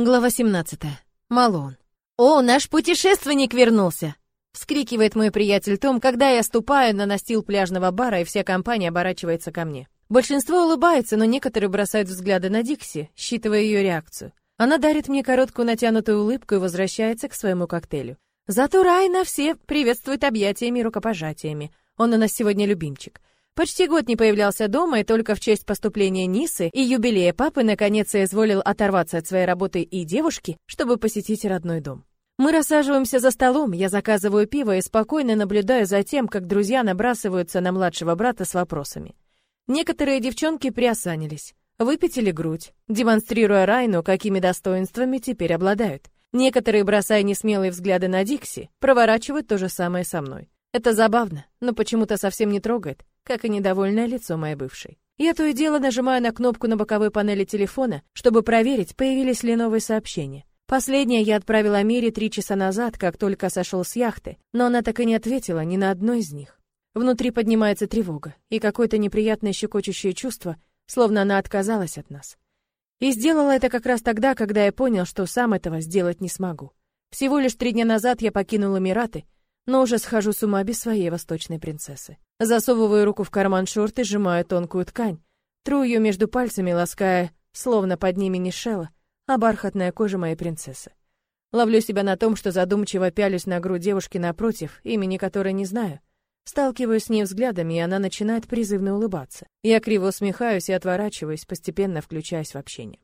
Глава 17. Малон. «О, наш путешественник вернулся!» Вскрикивает мой приятель Том, когда я ступаю на настил пляжного бара, и вся компания оборачивается ко мне. Большинство улыбается, но некоторые бросают взгляды на Дикси, считывая ее реакцию. Она дарит мне короткую натянутую улыбку и возвращается к своему коктейлю. Зато Райна все приветствует объятиями и рукопожатиями. Он у нас сегодня любимчик. Почти год не появлялся дома, и только в честь поступления Нисы и юбилея папы наконец изволил оторваться от своей работы и девушки, чтобы посетить родной дом. Мы рассаживаемся за столом, я заказываю пиво и спокойно наблюдаю за тем, как друзья набрасываются на младшего брата с вопросами. Некоторые девчонки приосанились, выпятили грудь, демонстрируя Райну, какими достоинствами теперь обладают. Некоторые, бросая несмелые взгляды на Дикси, проворачивают то же самое со мной. Это забавно, но почему-то совсем не трогает, как и недовольное лицо моей бывшей. Я то и дело нажимаю на кнопку на боковой панели телефона, чтобы проверить, появились ли новые сообщения. Последнее я отправила Мире три часа назад, как только сошел с яхты, но она так и не ответила ни на одно из них. Внутри поднимается тревога и какое-то неприятное щекочущее чувство, словно она отказалась от нас. И сделала это как раз тогда, когда я понял, что сам этого сделать не смогу. Всего лишь три дня назад я покинул Эмираты, но уже схожу с ума без своей восточной принцессы. Засовываю руку в карман шорты, сжимаю тонкую ткань, тру ее между пальцами, лаская, словно под ними не шела, а бархатная кожа моей принцессы. Ловлю себя на том, что задумчиво пялюсь на грудь девушки напротив, имени которой не знаю. Сталкиваюсь с ней взглядами, и она начинает призывно улыбаться. Я криво усмехаюсь и отворачиваюсь, постепенно включаясь в общение.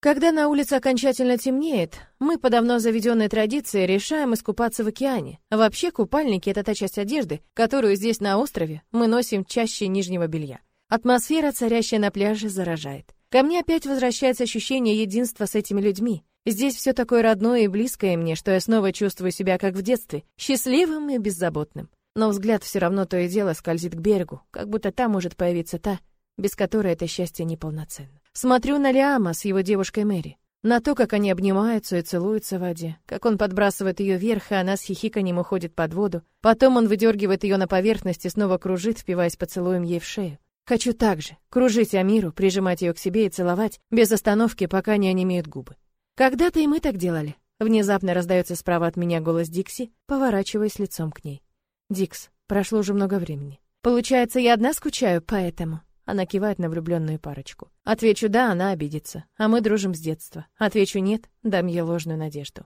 Когда на улице окончательно темнеет, мы по давно заведенной традиции решаем искупаться в океане. Вообще купальники — это та часть одежды, которую здесь на острове мы носим чаще нижнего белья. Атмосфера, царящая на пляже, заражает. Ко мне опять возвращается ощущение единства с этими людьми. Здесь все такое родное и близкое мне, что я снова чувствую себя как в детстве, счастливым и беззаботным. Но взгляд все равно то и дело скользит к берегу, как будто там может появиться та, без которой это счастье неполноценно. Смотрю на Лиама с его девушкой Мэри. На то, как они обнимаются и целуются в воде, как он подбрасывает ее вверх, и она с хихиканьем уходит под воду. Потом он выдергивает ее на поверхность и снова кружит, впиваясь поцелуем ей в шею. Хочу так же, кружить Амиру, прижимать ее к себе и целовать, без остановки, пока не онемеют губы. Когда-то и мы так делали. Внезапно раздается справа от меня голос Дикси, поворачиваясь лицом к ней. «Дикс, прошло уже много времени. Получается, я одна скучаю, поэтому...» Она кивает на влюбленную парочку. Отвечу «да», она обидится. А мы дружим с детства. Отвечу «нет», дам ей ложную надежду.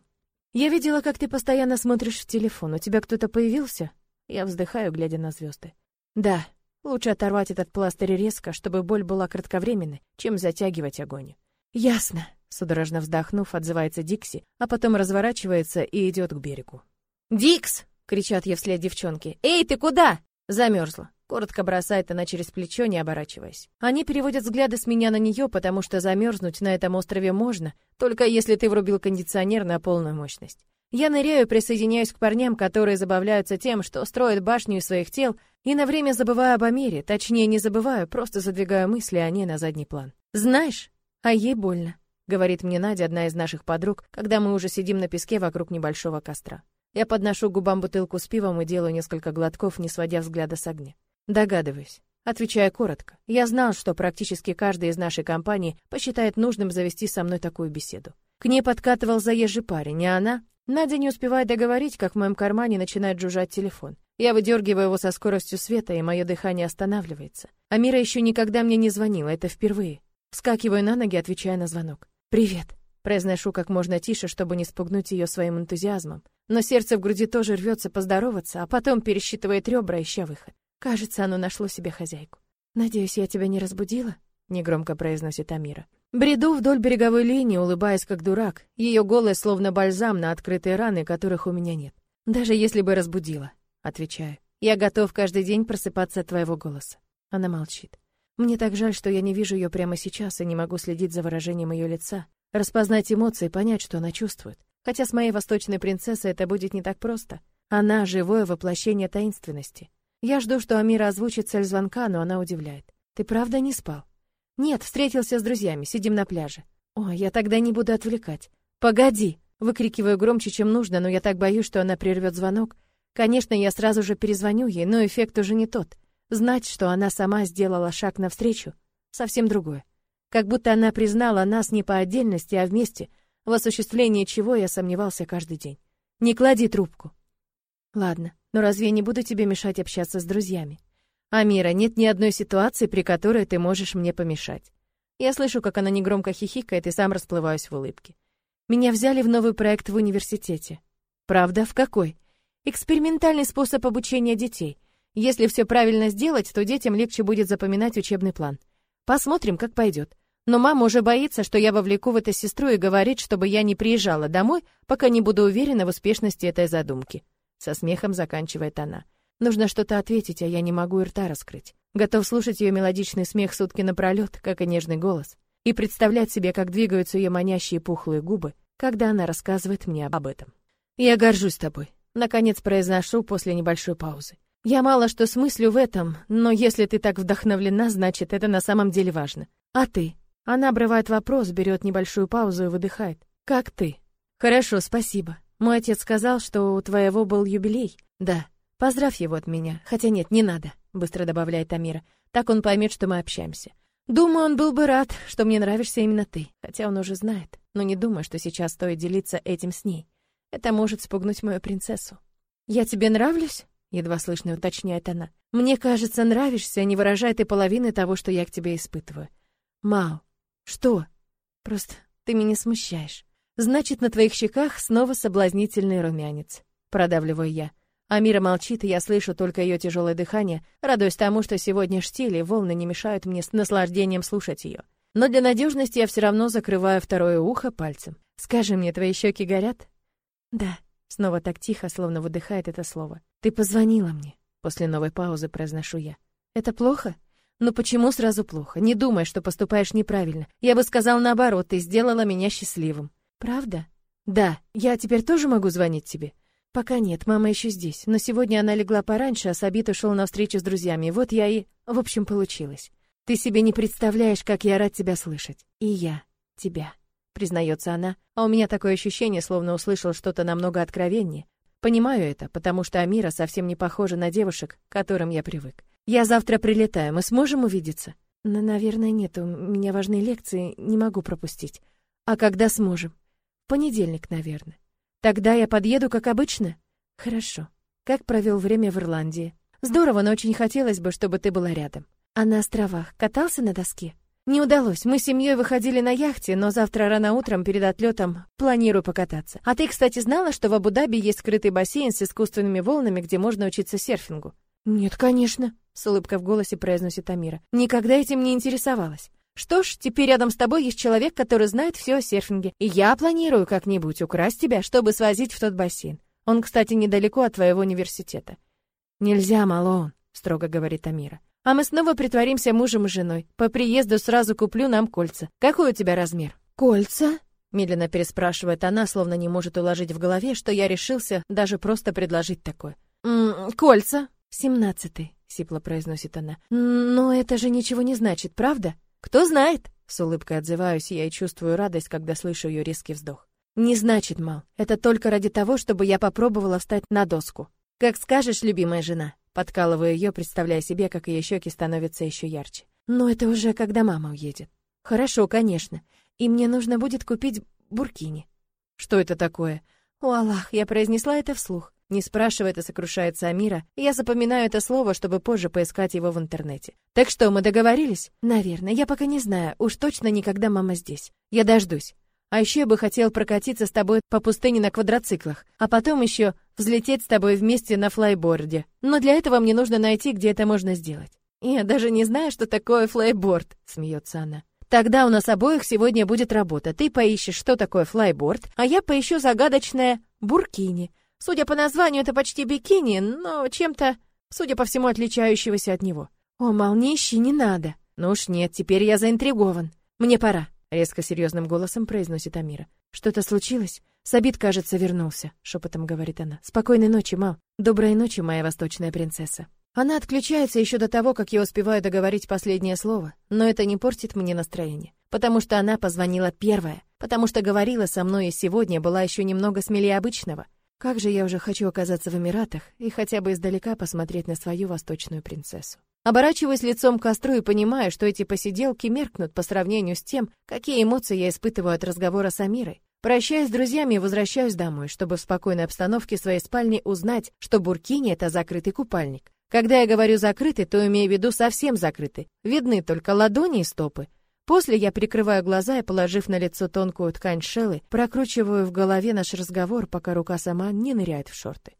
«Я видела, как ты постоянно смотришь в телефон. У тебя кто-то появился?» Я вздыхаю, глядя на звезды. «Да, лучше оторвать этот пластырь резко, чтобы боль была кратковременной, чем затягивать агонию». «Ясно», — судорожно вздохнув, отзывается Дикси, а потом разворачивается и идет к берегу. «Дикс!» — кричат ей вслед девчонки. «Эй, ты куда?» Замерзла. Коротко бросает она через плечо, не оборачиваясь. Они переводят взгляды с меня на нее, потому что замерзнуть на этом острове можно, только если ты врубил кондиционер на полную мощность. Я ныряю присоединяюсь к парням, которые забавляются тем, что строят башню из своих тел, и на время забываю об Амере, точнее не забываю, просто задвигаю мысли о ней на задний план. Знаешь, а ей больно, говорит мне Надя, одна из наших подруг, когда мы уже сидим на песке вокруг небольшого костра. Я подношу губам бутылку с пивом и делаю несколько глотков, не сводя взгляда с огня. Догадываюсь. Отвечая коротко, я знал, что практически каждый из нашей компании посчитает нужным завести со мной такую беседу. К ней подкатывал заезжий парень, а она... Надя не успевает договорить, как в моем кармане начинает жужжать телефон. Я выдергиваю его со скоростью света, и мое дыхание останавливается. Амира еще никогда мне не звонила, это впервые. Вскакиваю на ноги, отвечая на звонок. «Привет», — произношу как можно тише, чтобы не спугнуть ее своим энтузиазмом. Но сердце в груди тоже рвется поздороваться, а потом пересчитывает ребра, ища выход. Кажется, оно нашло себе хозяйку. «Надеюсь, я тебя не разбудила?» — негромко произносит Амира. Бреду вдоль береговой линии, улыбаясь как дурак. Ее голос словно бальзам на открытые раны, которых у меня нет. «Даже если бы разбудила», — отвечаю. «Я готов каждый день просыпаться от твоего голоса». Она молчит. Мне так жаль, что я не вижу ее прямо сейчас и не могу следить за выражением ее лица, распознать эмоции, понять, что она чувствует. Хотя с моей восточной принцессой это будет не так просто. Она — живое воплощение таинственности. Я жду, что Амира озвучит цель звонка, но она удивляет. «Ты правда не спал?» «Нет, встретился с друзьями, сидим на пляже». «Ой, я тогда не буду отвлекать». «Погоди!» Выкрикиваю громче, чем нужно, но я так боюсь, что она прервет звонок. Конечно, я сразу же перезвоню ей, но эффект уже не тот. Знать, что она сама сделала шаг навстречу, совсем другое. Как будто она признала нас не по отдельности, а вместе, в осуществлении чего я сомневался каждый день. Не клади трубку. Ладно, но разве я не буду тебе мешать общаться с друзьями? Амира, нет ни одной ситуации, при которой ты можешь мне помешать. Я слышу, как она негромко хихикает, и сам расплываюсь в улыбке. Меня взяли в новый проект в университете. Правда, в какой? Экспериментальный способ обучения детей. Если все правильно сделать, то детям легче будет запоминать учебный план. Посмотрим, как пойдет. Но мама уже боится, что я вовлеку в это сестру и говорит, чтобы я не приезжала домой, пока не буду уверена в успешности этой задумки. Со смехом заканчивает она. Нужно что-то ответить, а я не могу и рта раскрыть. Готов слушать ее мелодичный смех сутки напролет, как и нежный голос, и представлять себе, как двигаются ее манящие пухлые губы, когда она рассказывает мне об этом. «Я горжусь тобой», — наконец произношу после небольшой паузы. «Я мало что смыслю в этом, но если ты так вдохновлена, значит, это на самом деле важно. А ты?» Она обрывает вопрос, берет небольшую паузу и выдыхает. «Как ты?» «Хорошо, спасибо. Мой отец сказал, что у твоего был юбилей. Да. Поздравь его от меня. Хотя нет, не надо», — быстро добавляет Амира. «Так он поймет, что мы общаемся. Думаю, он был бы рад, что мне нравишься именно ты, хотя он уже знает. Но не думаю, что сейчас стоит делиться этим с ней. Это может спугнуть мою принцессу». «Я тебе нравлюсь?» — едва слышно уточняет она. «Мне кажется, нравишься, не выражает и половины того, что я к тебе испытываю. Мау, что? Просто ты меня смущаешь. Значит, на твоих щеках снова соблазнительный румянец. Продавливаю я. Амира молчит, и я слышу только ее тяжелое дыхание, радуясь тому, что сегодня штиль и волны не мешают мне с наслаждением слушать ее. Но для надежности я все равно закрываю второе ухо пальцем. Скажи мне, твои щеки горят? Да. Снова так тихо, словно выдыхает это слово. Ты позвонила мне. После новой паузы произношу я. Это плохо? Но почему сразу плохо? Не думай, что поступаешь неправильно. Я бы сказал наоборот, ты сделала меня счастливым. Правда? Да. Я теперь тоже могу звонить тебе? Пока нет, мама еще здесь. Но сегодня она легла пораньше, а Сабит ушел на встречу с друзьями. Вот я и... В общем, получилось. Ты себе не представляешь, как я рад тебя слышать. И я тебя, признается она. А у меня такое ощущение, словно услышал что-то намного откровеннее. Понимаю это, потому что Амира совсем не похожа на девушек, к которым я привык. Я завтра прилетаю, мы сможем увидеться? Но, наверное, нет, у меня важные лекции, не могу пропустить. А когда сможем? Понедельник, наверное. Тогда я подъеду, как обычно? Хорошо. Как провел время в Ирландии? Здорово, но очень хотелось бы, чтобы ты была рядом. А на островах катался на доске? Не удалось. Мы с семьей выходили на яхте, но завтра рано утром перед отлетом планирую покататься. А ты, кстати, знала, что в Абу-Даби есть скрытый бассейн с искусственными волнами, где можно учиться серфингу? Нет, конечно с улыбкой в голосе произносит Амира. Никогда этим не интересовалась. Что ж, теперь рядом с тобой есть человек, который знает все о серфинге, и я планирую как-нибудь украсть тебя, чтобы свозить в тот бассейн. Он, кстати, недалеко от твоего университета. Нельзя, Малон, строго говорит Амира. А мы снова притворимся мужем и женой. По приезду сразу куплю нам кольца. Какой у тебя размер? Кольца? Медленно переспрашивает она, словно не может уложить в голове, что я решился даже просто предложить такое. «М -м, кольца. Семнадцатый сипло произносит она. Но это же ничего не значит, правда? Кто знает? С улыбкой отзываюсь я и чувствую радость, когда слышу ее резкий вздох. Не значит, Мал. Это только ради того, чтобы я попробовала встать на доску. Как скажешь, любимая жена. Подкалываю ее, представляя себе, как ее щеки становятся еще ярче. Но это уже когда мама уедет. Хорошо, конечно. И мне нужно будет купить буркини. Что это такое? О, Аллах, я произнесла это вслух. Не спрашивает и сокрушается Амира, и я запоминаю это слово, чтобы позже поискать его в интернете. Так что, мы договорились? Наверное, я пока не знаю, уж точно никогда мама здесь. Я дождусь. А еще я бы хотел прокатиться с тобой по пустыне на квадроциклах, а потом еще взлететь с тобой вместе на флайборде. Но для этого мне нужно найти, где это можно сделать. Я даже не знаю, что такое флайборд, смеется она. Тогда у нас обоих сегодня будет работа. Ты поищешь, что такое флайборд, а я поищу загадочное буркини. Судя по названию, это почти бикини, но чем-то, судя по всему, отличающегося от него. О, молнищи, не надо. Ну уж нет, теперь я заинтригован. Мне пора, резко серьезным голосом произносит Амира. Что-то случилось? Сабит, кажется, вернулся, шепотом говорит она. Спокойной ночи, мал. Доброй ночи, моя восточная принцесса. Она отключается еще до того, как я успеваю договорить последнее слово, но это не портит мне настроение, потому что она позвонила первая, потому что говорила со мной и сегодня была еще немного смелее обычного. Как же я уже хочу оказаться в Эмиратах и хотя бы издалека посмотреть на свою восточную принцессу. Оборачиваюсь лицом к костру и понимаю, что эти посиделки меркнут по сравнению с тем, какие эмоции я испытываю от разговора с Амирой. Прощаюсь с друзьями и возвращаюсь домой, чтобы в спокойной обстановке своей спальни узнать, что буркини — это закрытый купальник. Когда я говорю «закрытый», то имею в виду совсем закрытый. Видны только ладони и стопы. После я прикрываю глаза и, положив на лицо тонкую ткань шелы, прокручиваю в голове наш разговор, пока рука сама не ныряет в шорты.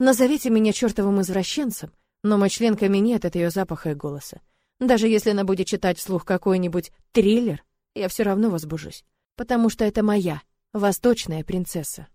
Назовите меня чертовым извращенцем, но мой член каменеет от ее запаха и голоса. Даже если она будет читать вслух какой-нибудь триллер, я все равно возбужусь, потому что это моя, восточная принцесса.